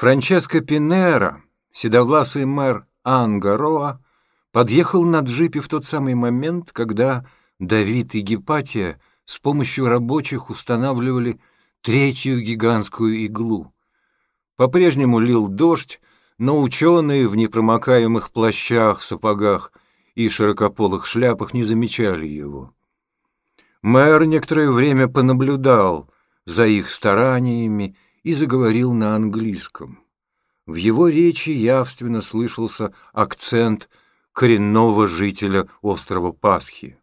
Франческо Пинера, седовласый мэр Ангароа, подъехал на джипе в тот самый момент, когда Давид и Гепатия с помощью рабочих устанавливали третью гигантскую иглу. По-прежнему лил дождь, но ученые в непромокаемых плащах, сапогах и широкополых шляпах не замечали его. Мэр некоторое время понаблюдал за их стараниями и заговорил на английском. В его речи явственно слышался акцент коренного жителя острова Пасхи.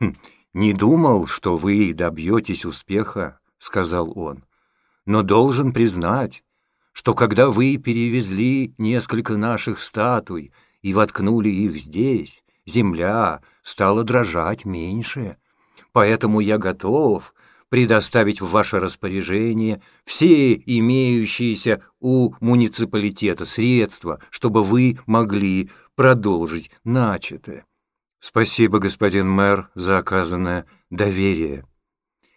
«Хм, «Не думал, что вы добьетесь успеха», — сказал он, «но должен признать, что когда вы перевезли несколько наших статуй и воткнули их здесь, земля стала дрожать меньше, поэтому я готов предоставить в ваше распоряжение все имеющиеся у муниципалитета средства, чтобы вы могли продолжить начатое. Спасибо, господин мэр, за оказанное доверие.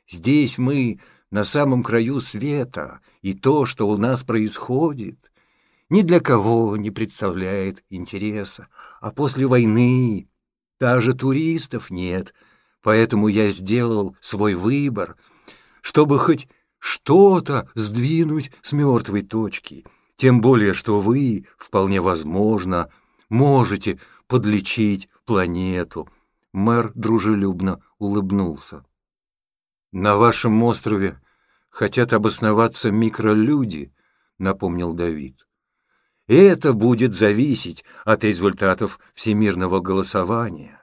Здесь мы на самом краю света, и то, что у нас происходит, ни для кого не представляет интереса. А после войны даже туристов нет — Поэтому я сделал свой выбор, чтобы хоть что-то сдвинуть с мертвой точки. Тем более, что вы, вполне возможно, можете подлечить планету. Мэр дружелюбно улыбнулся. На вашем острове хотят обосноваться микролюди, напомнил Давид. Это будет зависеть от результатов всемирного голосования.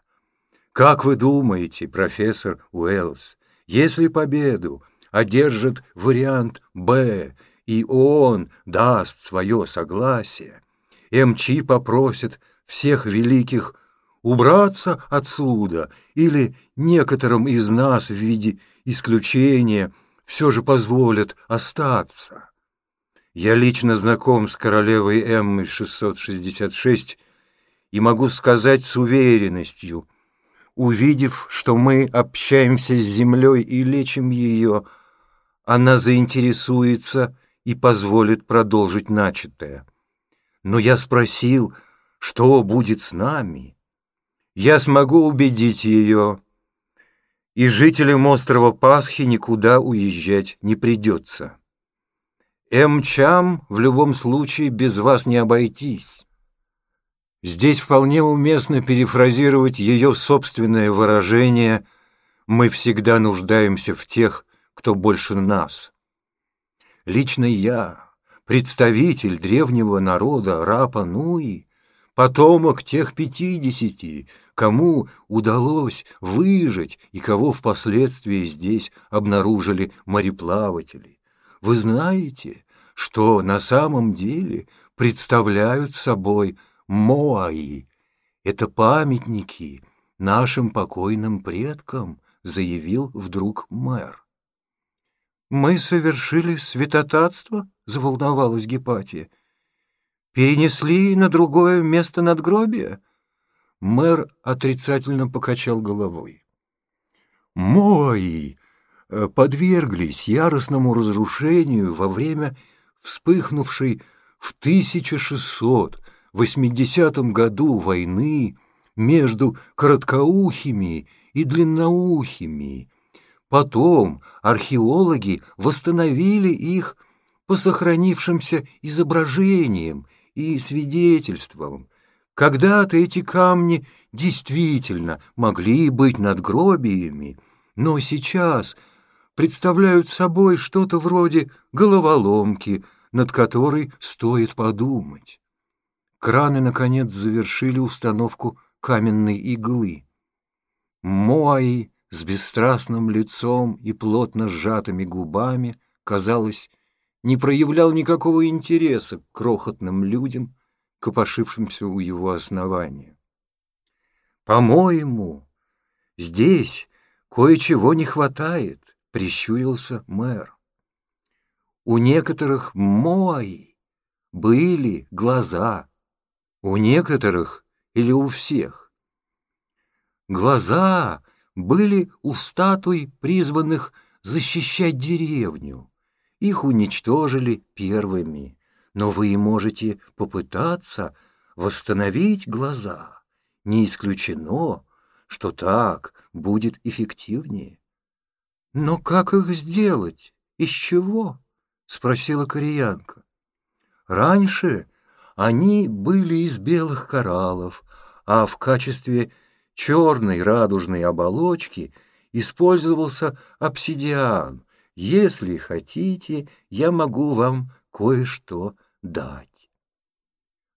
Как вы думаете, профессор Уэллс, если победу одержит вариант «Б», и он даст свое согласие, МЧ попросит всех великих убраться отсюда или некоторым из нас в виде исключения все же позволят остаться. Я лично знаком с королевой Эммой 666 и могу сказать с уверенностью – Увидев, что мы общаемся с землей и лечим ее, она заинтересуется и позволит продолжить начатое. Но я спросил, что будет с нами. Я смогу убедить ее, и жителям острова Пасхи никуда уезжать не придется. Эмчам в любом случае без вас не обойтись. Здесь вполне уместно перефразировать ее собственное выражение «Мы всегда нуждаемся в тех, кто больше нас». Лично я, представитель древнего народа Рапа Нуи, потомок тех пятидесяти, кому удалось выжить и кого впоследствии здесь обнаружили мореплаватели. Вы знаете, что на самом деле представляют собой – Моаи — это памятники нашим покойным предкам, заявил вдруг мэр. «Мы совершили святотатство?» — заволновалась Гепатия. «Перенесли на другое место надгробия?» Мэр отрицательно покачал головой. «Мои э, подверглись яростному разрушению во время вспыхнувшей в 1600 80 году войны между короткоухими и длинноухими. Потом археологи восстановили их по сохранившимся изображениям и свидетельствам. Когда-то эти камни действительно могли быть надгробиями, но сейчас представляют собой что-то вроде головоломки, над которой стоит подумать. Краны, наконец, завершили установку каменной иглы. Моаи с бесстрастным лицом и плотно сжатыми губами, казалось, не проявлял никакого интереса к крохотным людям, копошившимся у его основания. «По-моему, здесь кое-чего не хватает», — прищурился мэр. «У некоторых Моаи были глаза, у некоторых или у всех? Глаза были у статуй, призванных защищать деревню. Их уничтожили первыми. но вы можете попытаться восстановить глаза. Не исключено, что так будет эффективнее. Но как их сделать? Из чего? Спросила кореянка. Раньше они были из белых кораллов, а в качестве черной радужной оболочки использовался обсидиан. Если хотите, я могу вам кое-что дать.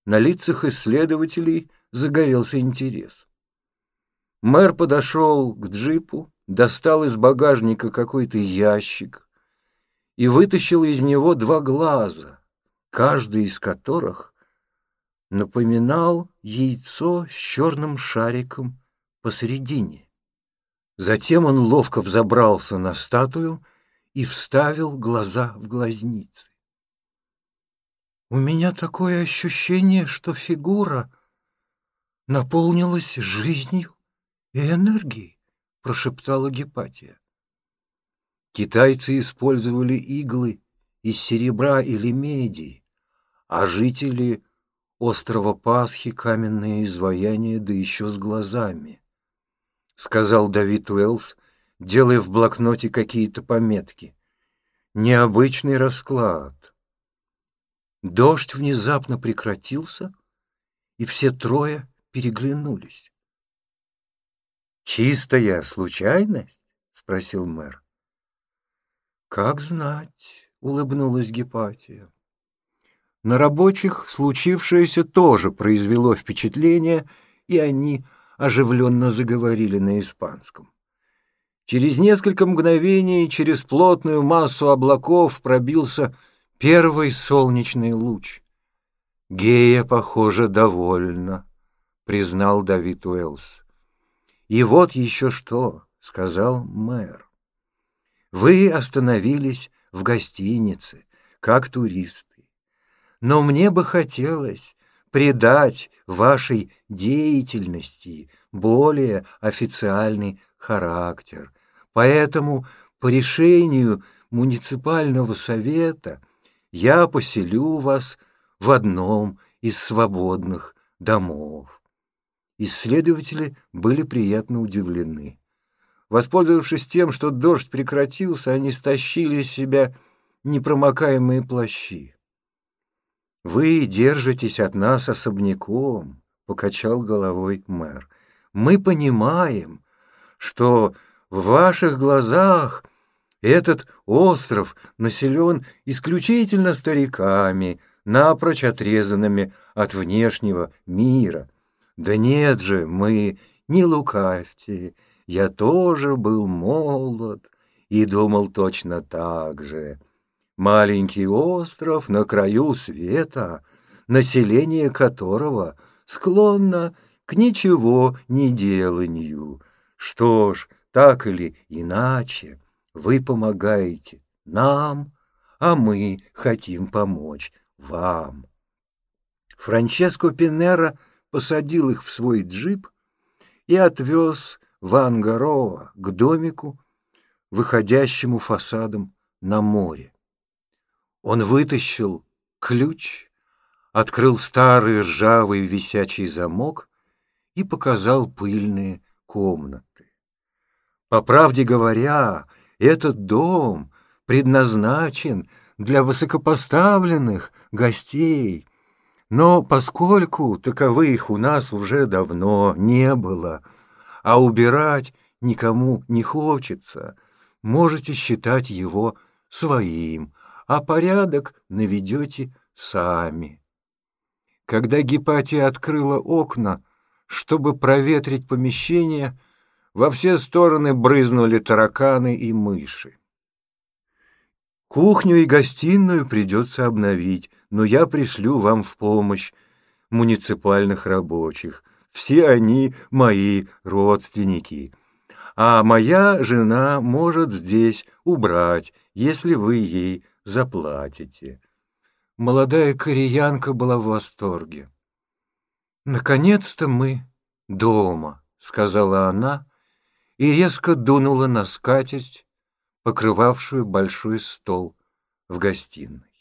На лицах исследователей загорелся интерес. Мэр подошел к джипу, достал из багажника какой-то ящик и вытащил из него два глаза, каждый из которых напоминал яйцо с черным шариком посередине. Затем он ловко взобрался на статую и вставил глаза в глазницы. У меня такое ощущение, что фигура наполнилась жизнью и энергией, прошептала Гепатия. Китайцы использовали иглы из серебра или меди, а жители острова Пасхи каменные изваяния, да еще с глазами, сказал Давид Уэллс, делая в блокноте какие-то пометки. Необычный расклад. Дождь внезапно прекратился, и все трое переглянулись. «Чистая случайность?» — спросил мэр. «Как знать», — улыбнулась Гепатия. На рабочих случившееся тоже произвело впечатление, и они оживленно заговорили на испанском. Через несколько мгновений через плотную массу облаков пробился Первый солнечный луч. Гея, похоже, довольна, признал Давид Уэллс. И вот еще что, сказал мэр. Вы остановились в гостинице, как туристы. Но мне бы хотелось придать вашей деятельности более официальный характер. Поэтому по решению муниципального совета – я поселю вас в одном из свободных домов. Исследователи были приятно удивлены. Воспользовавшись тем, что дождь прекратился, они стащили с себя непромокаемые плащи. «Вы держитесь от нас особняком», — покачал головой мэр. «Мы понимаем, что в ваших глазах этот остров населен исключительно стариками, напрочь отрезанными от внешнего мира. Да нет же, мы, не лукавьте, я тоже был молод и думал точно так же. Маленький остров на краю света, население которого склонно к ничего не деланию. Что ж, так или иначе, вы помогаете нам, а мы хотим помочь вам. Франческо Пинера посадил их в свой джип и отвез в Ангароа к домику, выходящему фасадом на море. Он вытащил ключ, открыл старый ржавый висячий замок и показал пыльные комнаты. По правде говоря, этот дом предназначен для высокопоставленных гостей, но поскольку таковых у нас уже давно не было, а убирать никому не хочется, можете считать его своим, а порядок наведете сами. Когда Гепатия открыла окна, чтобы проветрить помещение, во все стороны брызнули тараканы и мыши. Кухню и гостиную придется обновить, но я пришлю вам в помощь муниципальных рабочих. Все они мои родственники. А моя жена может здесь убрать, если вы ей заплатите. Молодая кореянка была в восторге. «Наконец-то мы дома», — сказала она, и резко дунула на скатерть, покрывавшую большой стол в гостиной.